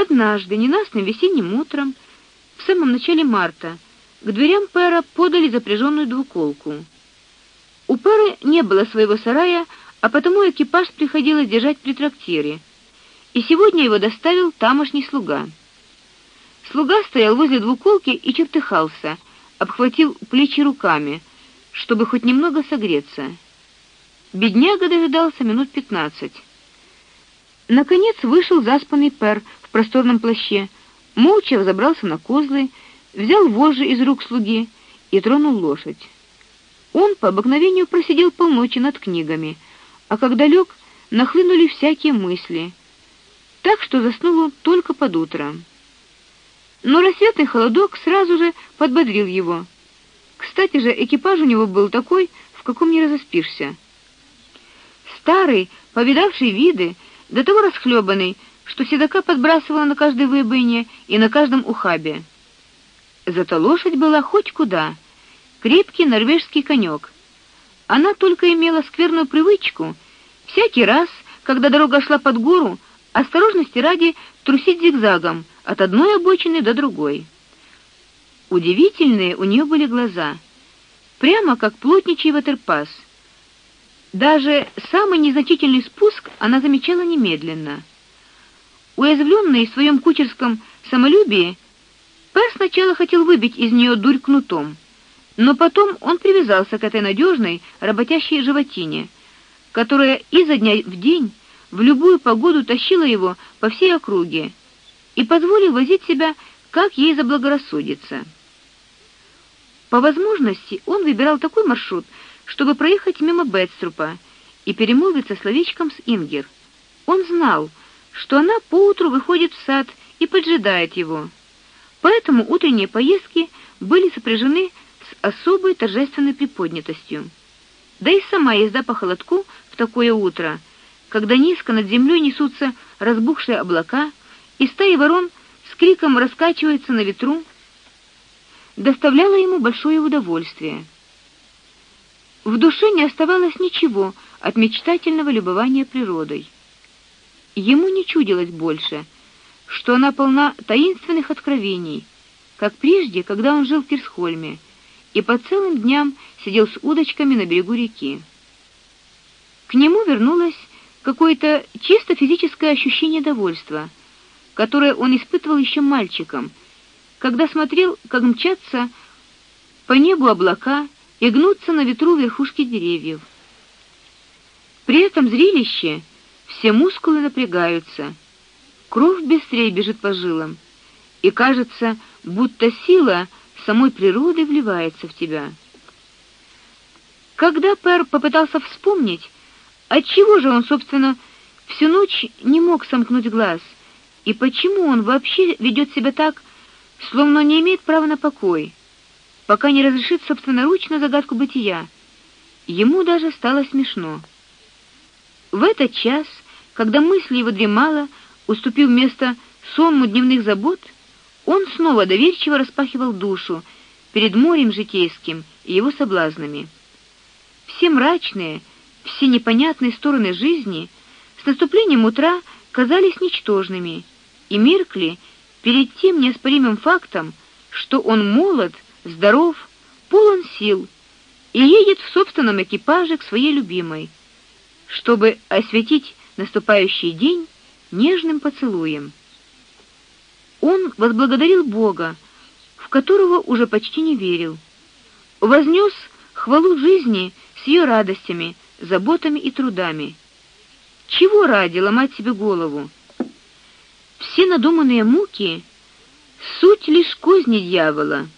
Однажды, ненастным весенним утром, в самом начале марта, к дверям Пэра подали запряженную двуколку. У Пэра не было своего сарая, а потому экипаж приходилось держать при трактире. И сегодня его доставил тамошний слуга. Слуга стоял возле двуколки и чертыхался, обхватил плечи руками, чтобы хоть немного согреться. Бедняга дожидался минут пятнадцать. Наконец вышел заспанный пер в просторном плаще, молча взобрался на козлы, взял вожжи из рук слуги и тронул лошадь. Он по обыкновению просидел полночи над книгами, а когда лег, нахлынули всякие мысли, так что заснул он только под утро. Но рассветный холодок сразу же подбодрил его. Кстати же, экипаж у него был такой, в каком не разоспишься старый, повидавший виды, до того расхлебанный, что седока подбрасывала на каждой выбоине и на каждом ухабе. Зато лошадь была хоть куда, крепкий норвежский конек. Она только имела скверную привычку всякий раз, когда дорога шла под гору, осторожности ради трусить зигзагом от одной обочины до другой. Удивительные у нее были глаза, прямо как плотничий ватерпас — даже самый незначительный спуск она замечала немедленно. Уязвленный в своем кучерском самолюбии, Пер сначала хотел выбить из нее дурь кнутом, но потом он привязался к этой надежной, работящей животине, которая изо дня в день в любую погоду тащила его по всей округе и позволил возить себя, как ей заблагорассудится. По возможности он выбирал такой маршрут, чтобы проехать мимо Бетструпа и перемолвиться словечком с Ингер. Он знал, что она поутру выходит в сад и поджидает его. Поэтому утренние поездки были сопряжены с особой торжественной приподнятостью. Да и сама езда по холодку в такое утро, когда низко над землей несутся разбухшие облака и стаи ворон с криком раскачиваются на ветру, доставляла ему большое удовольствие. В душе не оставалось ничего от мечтательного любования природой. Ему не чудилось больше, что она полна таинственных откровений, как прежде, когда он жил в Кирсхольме и по целым дням сидел с удочками на берегу реки. К нему вернулось какое-то чисто физическое ощущение довольства, которое он испытывал еще мальчиком, когда смотрел, как мчатся по небу облака и гнутся на ветру верхушки деревьев. При этом зрелище все мускулы напрягаются, кровь быстрее бежит по жилам, и кажется, будто сила самой природы вливается в тебя. Когда Пер попытался вспомнить, отчего же он, собственно, всю ночь не мог сомкнуть глаз, и почему он вообще ведет себя так, словно не имеет права на покой, пока не разрешит собственноручно загадку бытия. Ему даже стало смешно. В этот час, когда мысль его дремала, уступив место сонму дневных забот, он снова доверчиво распахивал душу перед морем житейским и его соблазнами. Все мрачные, все непонятные стороны жизни с наступлением утра казались ничтожными и меркли перед тем неоспоримым фактом, что он молод здоров, полон сил и едет в собственном экипаже к своей любимой, чтобы осветить наступающий день нежным поцелуем. Он возблагодарил Бога, в которого уже почти не верил. Вознес хвалу жизни с ее радостями, заботами и трудами. Чего ради ломать себе голову? Все надуманные муки суть лишь козни дьявола.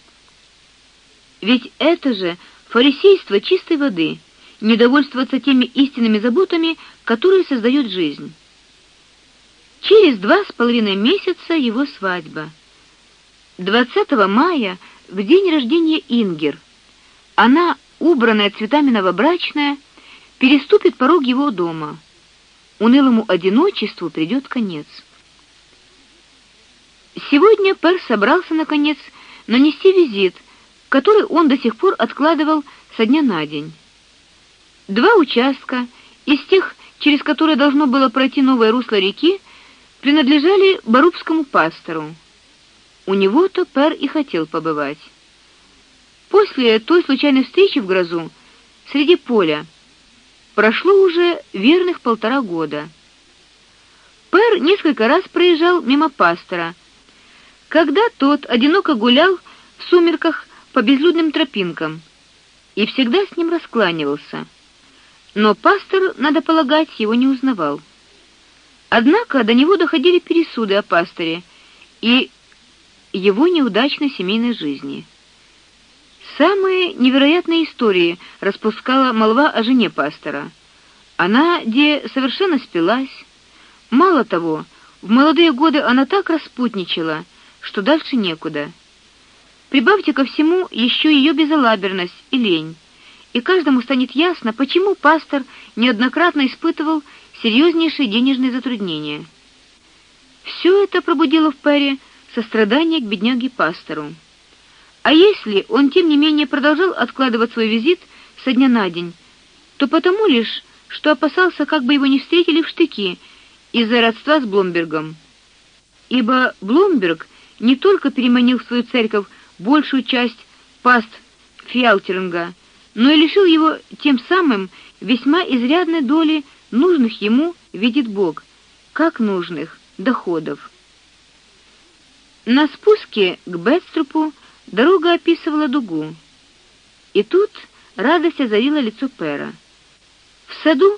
Ведь это же фарисейство чистой воды, недовольствоваться теми истинными заботами, которые создают жизнь. Через два с половиной месяца его свадьба. 20 мая, в день рождения Ингер, она, убранная цветами новобрачная, переступит порог его дома. Унылому одиночеству придет конец. Сегодня Пер собрался наконец нанести визит который он до сих пор откладывал со дня на день. Два участка из тех, через которые должно было пройти новое русло реки, принадлежали барубскому пастору. У него-то Пер и хотел побывать. После той случайной встречи в грозу среди поля прошло уже верных полтора года. Пер несколько раз проезжал мимо пастора, когда тот одиноко гулял в сумерках по безлюдным тропинкам, и всегда с ним раскланивался. Но пастор, надо полагать, его не узнавал. Однако до него доходили пересуды о пасторе и его неудачной семейной жизни. Самые невероятные истории распускала молва о жене пастора. Она где совершенно спилась. Мало того, в молодые годы она так распутничала, что дальше некуда. Прибавьте ко всему еще ее безалаберность и лень, и каждому станет ясно, почему пастор неоднократно испытывал серьезнейшие денежные затруднения. Все это пробудило в Перри сострадание к бедняге-пастору. А если он тем не менее продолжал откладывать свой визит со дня на день, то потому лишь, что опасался, как бы его не встретили в штыки из-за родства с Бломбергом. Ибо Бломберг не только переманил в свою церковь большую часть паст Фиалтеринга, но и лишил его тем самым весьма изрядной доли нужных ему, видит Бог, как нужных доходов. На спуске к Бетструпу дорога описывала дугу. И тут радость озарила лицо Пера. В саду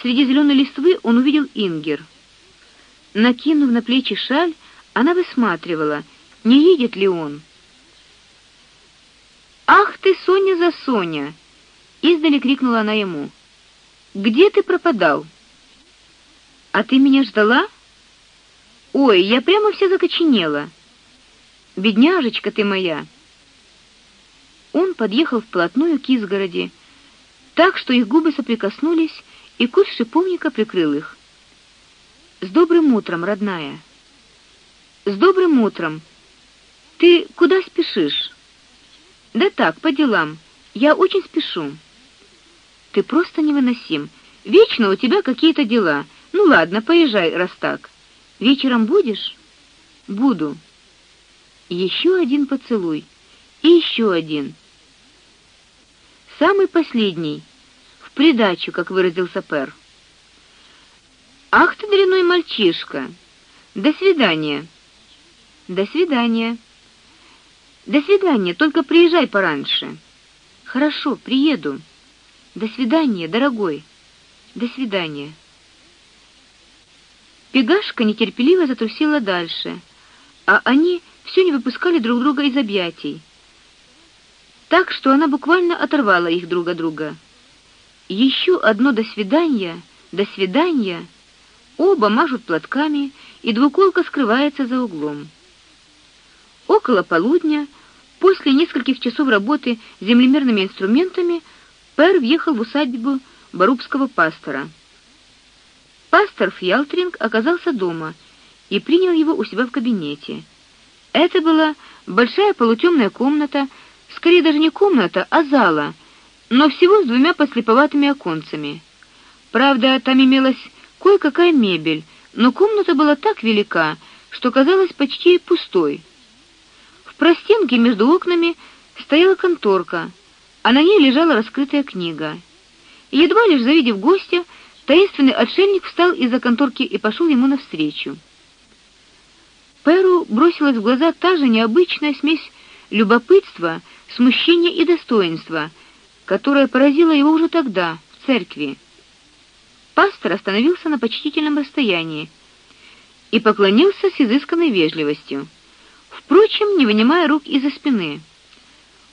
среди зеленой листвы он увидел Ингер. Накинув на плечи шаль, она высматривала, не едет ли он. Ах ты, Соня за Соня, издали крикнула она ему. Где ты пропадал? А ты меня ждала? Ой, я прямо вся закоченела. Бедняжечка ты моя. Он подъехал вплотную к изгороди, так что их губы соприкоснулись, и куст шиповника прикрыл их. С добрым утром, родная. С добрым утром. Ты куда спешишь? Да так, по делам. Я очень спешу. Ты просто невыносим. Вечно у тебя какие-то дела. Ну ладно, поезжай, раз так. Вечером будешь? Буду. Еще один поцелуй. И еще один. Самый последний. В придачу, как выразился Пер. Ах ты дряной мальчишка. До свидания. До свидания. До свидания, только приезжай пораньше. Хорошо, приеду. До свидания, дорогой. До свидания. Пегашка нетерпеливо затрусила дальше, а они все не выпускали друг друга из объятий. Так что она буквально оторвала их друг от друга. Еще одно до свидания, до свидания. Оба мажут платками, и двуколка скрывается за углом. Около полудня, после нескольких часов работы землемерными инструментами, Пер въехал в усадьбу барубского пастора. Пастор Фьялтринг оказался дома и принял его у себя в кабинете. Это была большая полутемная комната, скорее даже не комната, а зала, но всего с двумя подслеповатыми оконцами. Правда, там имелась кое-какая мебель, но комната была так велика, что казалась почти пустой простенке между окнами стояла конторка, а на ней лежала раскрытая книга. Едва лишь завидев гостя, таинственный отшельник встал из-за конторки и пошел ему навстречу. Перу бросилась в глаза та же необычная смесь любопытства, смущения и достоинства, которая поразила его уже тогда в церкви. Пастор остановился на почтительном расстоянии и поклонился с изысканной вежливостью впрочем, не вынимая рук из-за спины.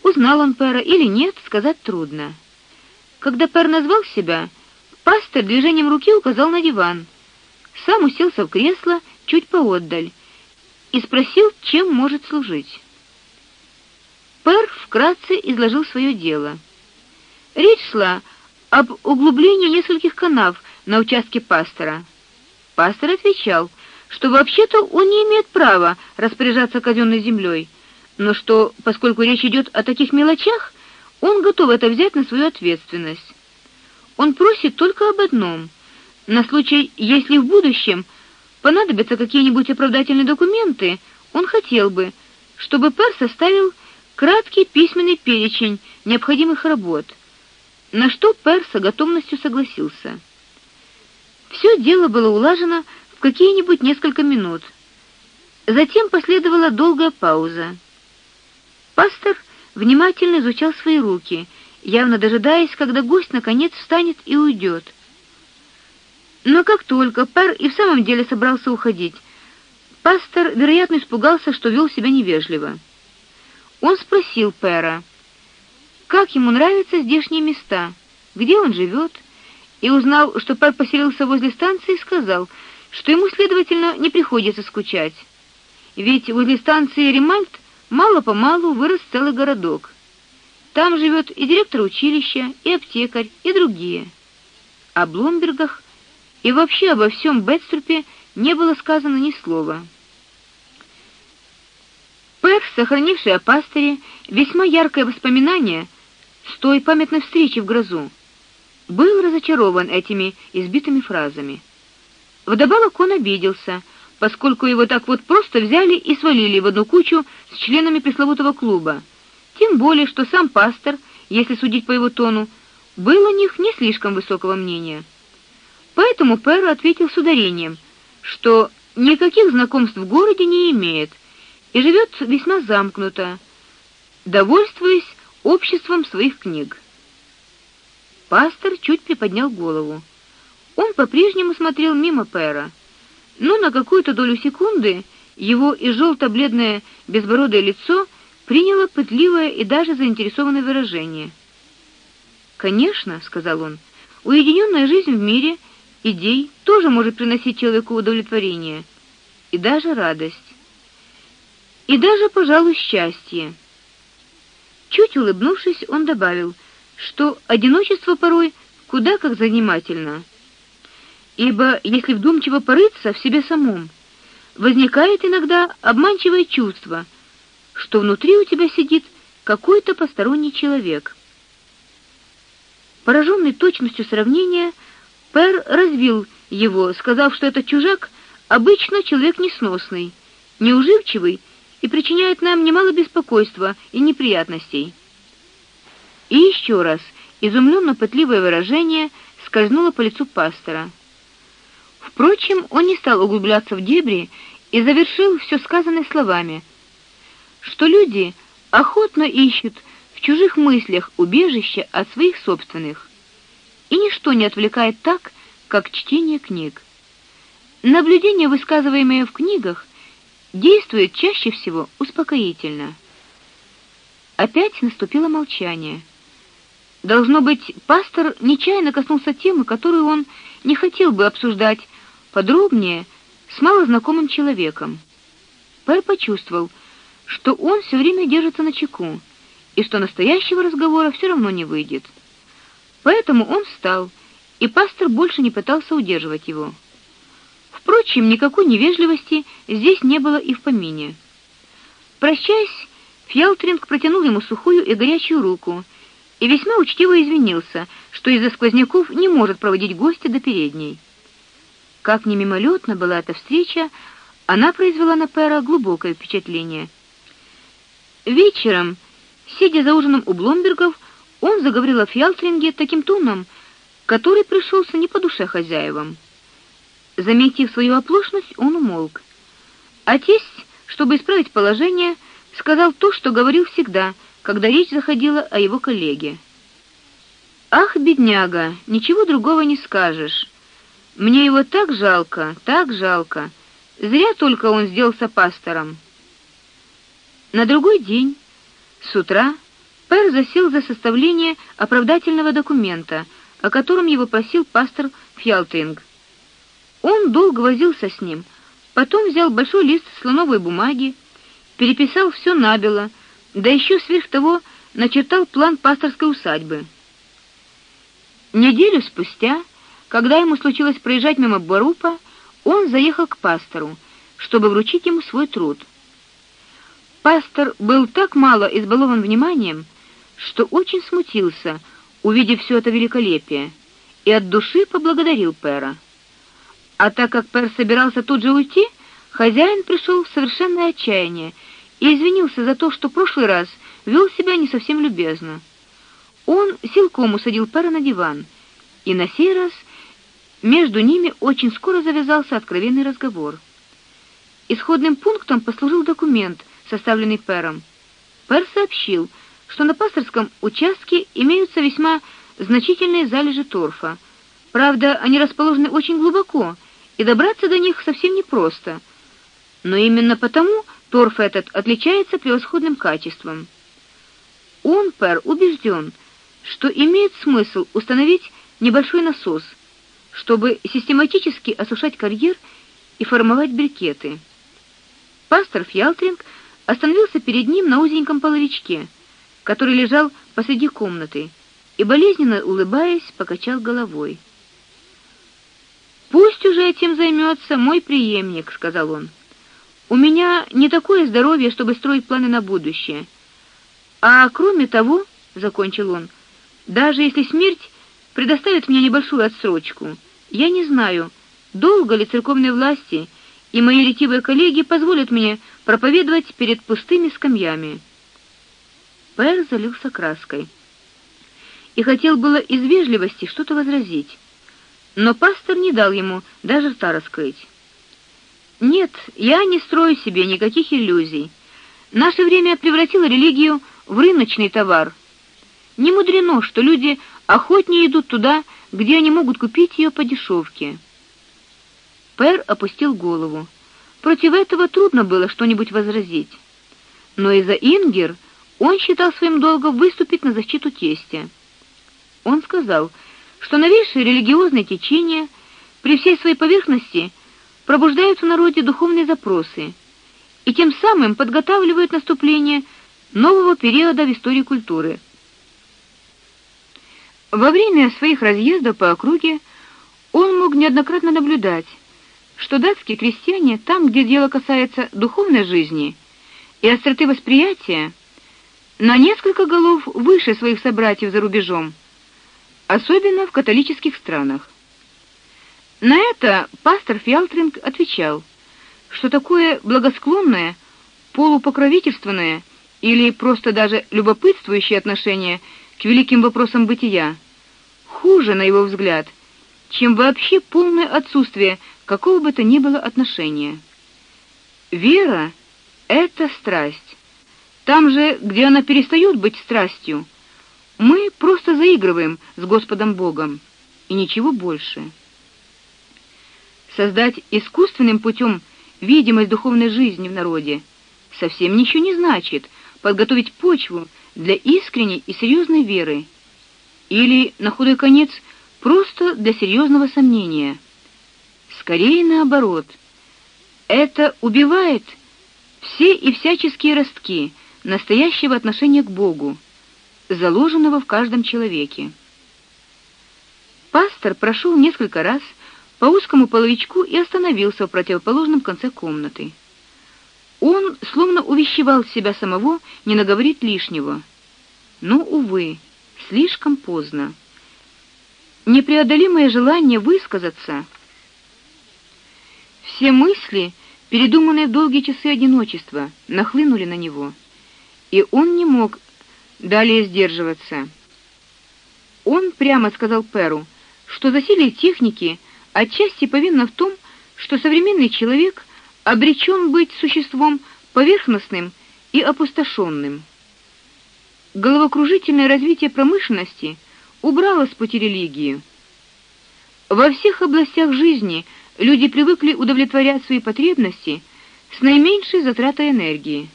Узнал он Пера или нет, сказать трудно. Когда Пер назвал себя, пастор движением руки указал на диван. Сам уселся в кресло чуть поотдаль и спросил, чем может служить. Пер вкратце изложил свое дело. Речь шла об углублении нескольких канав на участке пастора. Пастор отвечал, что вообще-то он не имеет права распоряжаться казенной землей, но что, поскольку речь идет о таких мелочах, он готов это взять на свою ответственность. Он просит только об одном: на случай, если в будущем понадобятся какие-нибудь оправдательные документы, он хотел бы, чтобы Пер составил краткий письменный перечень необходимых работ, на что Пер с готовностью согласился. Все дело было улажено в какие-нибудь несколько минут. Затем последовала долгая пауза. Пастор внимательно изучал свои руки, явно дожидаясь, когда гость наконец встанет и уйдет. Но как только Пер и в самом деле собрался уходить, пастор, вероятно, испугался, что вел себя невежливо. Он спросил Пера, как ему нравятся здешние места, где он живет, и узнал, что Пер поселился возле станции, сказал, что ему, следовательно, не приходится скучать. Ведь возле станции Ремальт мало-помалу вырос целый городок. Там живет и директор училища, и аптекарь, и другие. О Блумбергах и вообще обо всем Бетструпе не было сказано ни слова. Пэр, сохранивший о пастыре весьма яркое воспоминание с той памятной встречи в грозу, был разочарован этими избитыми фразами. Вдобавок он обиделся, поскольку его так вот просто взяли и свалили в одну кучу с членами пресловутого клуба. Тем более, что сам пастор, если судить по его тону, был о них не слишком высокого мнения. Поэтому Пэр ответил с ударением, что никаких знакомств в городе не имеет и живет весьма замкнуто, довольствуясь обществом своих книг. Пастор чуть приподнял голову. Он по-прежнему смотрел мимо Пэра, но на какую-то долю секунды его и желто бледное безбородое лицо приняло пытливое и даже заинтересованное выражение. "Конечно", сказал он. "Уединенная жизнь в мире идей тоже может приносить человеку удовлетворение и даже радость. И даже, пожалуй, счастье. Чуть улыбнувшись, он добавил, что одиночество порой куда как занимательно. Ибо если вдумчиво порыться в себе самом, возникает иногда обманчивое чувство, что внутри у тебя сидит какой-то посторонний человек. Пораженный точностью сравнения, Пер развил его, сказав, что этот чужак обычно человек несносный, неуживчивый и причиняет нам немало беспокойства и неприятностей. И еще раз изумленно пытливое выражение скользнуло по лицу пастора. Впрочем, он не стал углубляться в дебри и завершил все сказанное словами, что люди охотно ищут в чужих мыслях убежище от своих собственных и ничто не отвлекает так, как чтение книг. Наблюдения, высказываемые в книгах, действуют чаще всего успокоительно. Опять наступило молчание. Должно быть, пастор нечаянно коснулся темы, которую он не хотел бы обсуждать подробнее с малознакомым человеком. Пэр почувствовал, что он все время держится на чеку и что настоящего разговора все равно не выйдет. Поэтому он встал, и пастор больше не пытался удерживать его. Впрочем, никакой невежливости здесь не было и в помине. Прощаясь, Фьялтринг протянул ему сухую и горячую руку и весьма учтиво извинился, что из-за сквозняков не может проводить гостя до передней. Как ни мимолетна была эта встреча, она произвела на Пэра глубокое впечатление. Вечером, сидя за ужином у Бломбергов, он заговорил о Фьялтринге таким тоном, который пришелся не по душе хозяевам. Заметив свою оплошность, он умолк. А тесть, чтобы исправить положение, сказал то, что говорил всегда, когда речь заходила о его коллеге. Ах, бедняга, ничего другого не скажешь. Мне его так жалко, так жалко. Зря только он сделался пастором. На другой день с утра Пэр засел за составление оправдательного документа, о котором его просил пастор Фьялтинг. Он долго возился с ним, потом взял большой лист слоновой бумаги, переписал все набело, да еще сверх того начертал план пасторской усадьбы. Неделю спустя, когда ему случилось проезжать мимо Барупа, он заехал к пастору, чтобы вручить ему свой труд. Пастор был так мало избалован вниманием, что очень смутился, увидев все это великолепие, и от души поблагодарил Пера. А так как Пер собирался тут же уйти, хозяин пришел в совершенное отчаяние и извинился за то, что в прошлый раз вел себя не совсем любезно. Он силком усадил Пера на диван, и на сей раз между ними очень скоро завязался откровенный разговор. Исходным пунктом послужил документ, составленный Пером. Пер сообщил, что на пасторском участке имеются весьма значительные залежи торфа. Правда, они расположены очень глубоко, и добраться до них совсем непросто. Но именно потому торф этот отличается превосходным качеством. Он, Пер, убежден, что имеет смысл установить небольшой насос, чтобы систематически осушать карьер и формовать брикеты. Пастор Фьялтринг остановился перед ним на узеньком половичке, который лежал посреди комнаты, и болезненно улыбаясь, покачал головой. Пусть уже этим займется мой преемник, сказал он. У меня не такое здоровье, чтобы строить планы на будущее. А кроме того, закончил он, даже если смерть предоставит мне небольшую отсрочку, я не знаю, долго ли церковные власти и мои ретивые коллеги позволят мне проповедовать перед пустыми скамьями. Пэр залился краской и хотел было из вежливости что-то возразить, но пастор не дал ему даже рта раскрыть. Нет, я не строю себе никаких иллюзий. Наше время превратило религию в рыночный товар. Не мудрено, что люди охотнее идут туда, где они могут купить ее по дешевке. Пер опустил голову. Против этого трудно было что-нибудь возразить. Но из-за Ингер он считал своим долгом выступить на защиту тестя. Он сказал, что новейшие религиозные течения при всей своей поверхности пробуждают в народе духовные запросы и тем самым подготавливают наступление нового периода в истории культуры. Во время своих разъездов по округе он мог неоднократно наблюдать, что датские крестьяне там, где дело касается духовной жизни и остроты восприятия, на несколько голов выше своих собратьев за рубежом, особенно в католических странах. На это пастор Фиалтринг отвечал, что такое благосклонное, полупокровительственное или просто даже любопытствующее отношение к великим вопросам бытия хуже, на его взгляд, чем вообще полное отсутствие какого бы то ни было отношения. Вера это страсть. Там же, где она перестает быть страстью, мы просто заигрываем с Господом Богом и ничего больше. Создать искусственным путем видимость духовной жизни в народе совсем ничего не значит подготовить почву для искренней и серьезной веры или на худой конец просто для серьезного сомнения. Скорее наоборот. Это убивает все и всяческие ростки настоящего отношения к Богу, заложенного в каждом человеке. Пастор прошел несколько раз по узкому половичку и остановился в противоположном конце комнаты. Он словно увещевал себя самого не наговорить лишнего. Но увы, слишком поздно. Непреодолимое желание высказаться, все мысли, передуманные в долгие часы одиночества, нахлынули на него, и он не мог далее сдерживаться. Он прямо сказал Перу, что засилие техники отчасти повинно в том, что современный человек обречен быть существом поверхностным и опустошенным. Головокружительное развитие промышленности убрало с пути религию. Во всех областях жизни люди привыкли удовлетворять свои потребности с наименьшей затратой энергии.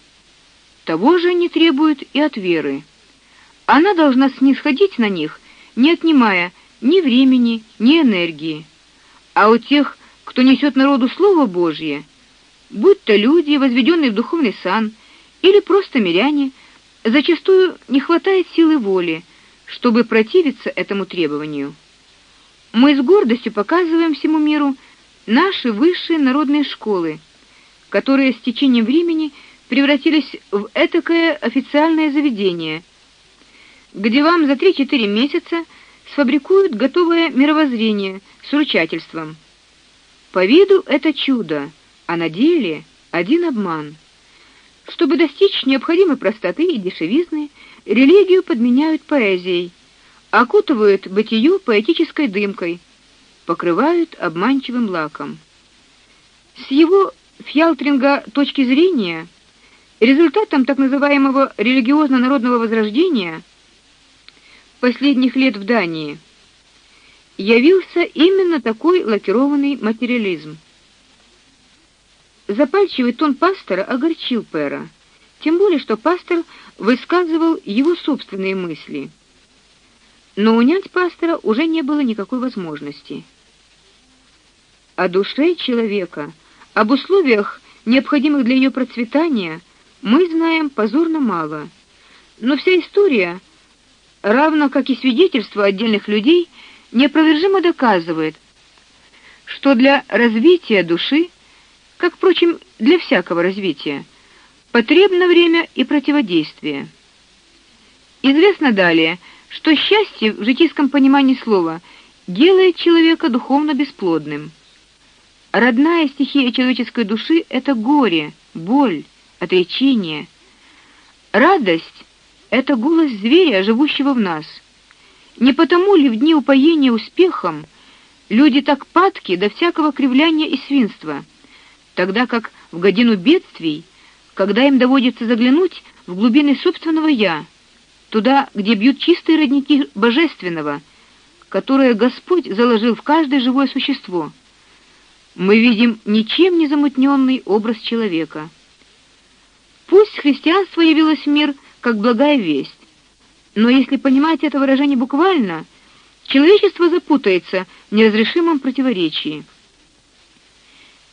Того же не требуют и от веры. Она должна снисходить на них, не отнимая ни времени, ни энергии. А у тех, кто несет народу слово Божье, будь то люди, возведенные в духовный сан, или просто миряне, зачастую не хватает силы воли, чтобы противиться этому требованию. Мы с гордостью показываем всему миру наши высшие народные школы, которые с течением времени превратились в этакое официальное заведение, где вам за 3-4 месяца сфабрикуют готовое мировоззрение с ручательством. По виду это чудо, а на деле один обман. Чтобы достичь необходимой простоты и дешевизны, религию подменяют поэзией, окутывают бытие поэтической дымкой, покрывают обманчивым лаком. С его Фьялтринга точки зрения, результатом так называемого религиозно-народного возрождения последних лет в Дании явился именно такой лакированный материализм. Запальчивый тон пастора огорчил Пера, тем более что пастор высказывал его собственные мысли. Но унять пастора уже не было никакой возможности. О душе человека, об условиях, необходимых для ее процветания, мы знаем позорно мало. Но вся история, равно как и свидетельства отдельных людей, неопровержимо доказывает, что для развития души как, впрочем, для всякого развития, потребно время и противодействие. Известно далее, что счастье в житейском понимании слова делает человека духовно бесплодным. Родная стихия человеческой души это горе, боль, отречение. Радость это голос зверя, живущего в нас. Не потому ли в дни упоения успехом люди так падки до всякого кривляния и свинства? Тогда как в годину бедствий, когда им доводится заглянуть в глубины собственного я, туда, где бьют чистые родники божественного, которое Господь заложил в каждое живое существо, мы видим ничем не замутненный образ человека. Пусть христианство явилось в мир как благая весть, но если понимать это выражение буквально, человечество запутается в неразрешимом противоречии.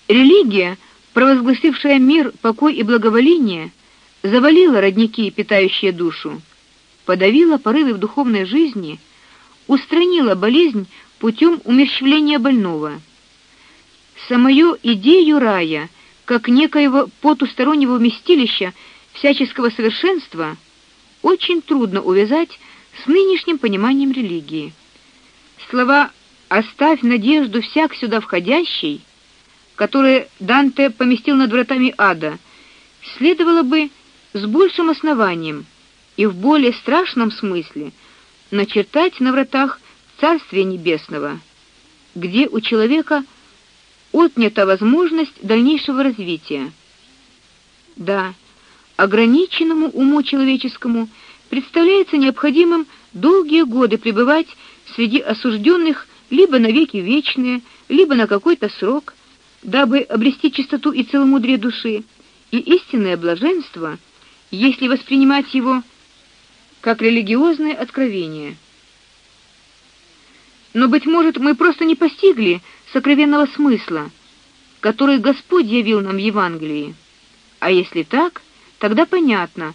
Религия, провозгласившая мир, покой и благоволение, завалила родники, питающие душу, подавила порывы в духовной жизни, устранила болезнь путем умерщвления больного. Самую идею рая, как некоего потустороннего вместилища всяческого совершенства, очень трудно увязать с нынешним пониманием религии. Слова «оставь надежду всяк сюда входящий» которые Данте поместил над вратами ада, следовало бы с большим основанием и в более страшном смысле начертать на вратах Царствия Небесного, где у человека отнята возможность дальнейшего развития. Да, ограниченному уму человеческому представляется необходимым долгие годы пребывать среди осужденных либо на веки вечные, либо на какой-то срок, дабы обрести чистоту и целомудрие души и истинное блаженство, если воспринимать его как религиозное откровение. Но быть может, мы просто не постигли сокровенного смысла, который Господь явил нам в Евангелии. А если так, тогда понятно,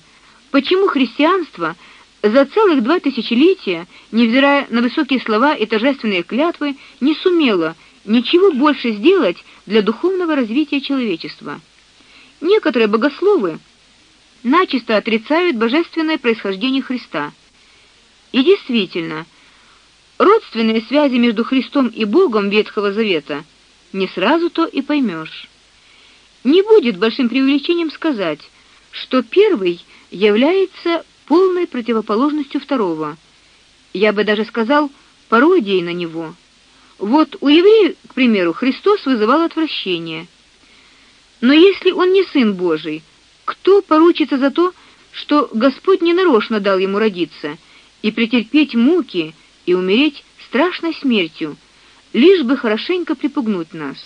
почему христианство за целых два тысячелетия, невзирая на высокие слова и торжественные клятвы, не сумело ничего больше сделать для духовного развития человечества. Некоторые богословы начисто отрицают божественное происхождение Христа. И действительно, родственные связи между Христом и Богом Ветхого Завета не сразу то и поймешь. Не будет большим преувеличением сказать, что первый является полной противоположностью второго. Я бы даже сказал, пародией на него. Вот у евреев, к примеру, Христос вызывал отвращение. Но если он не сын Божий, кто поручится за то, что Господь не нарочно дал ему родиться и претерпеть муки и умереть страшной смертью, лишь бы хорошенько припугнуть нас?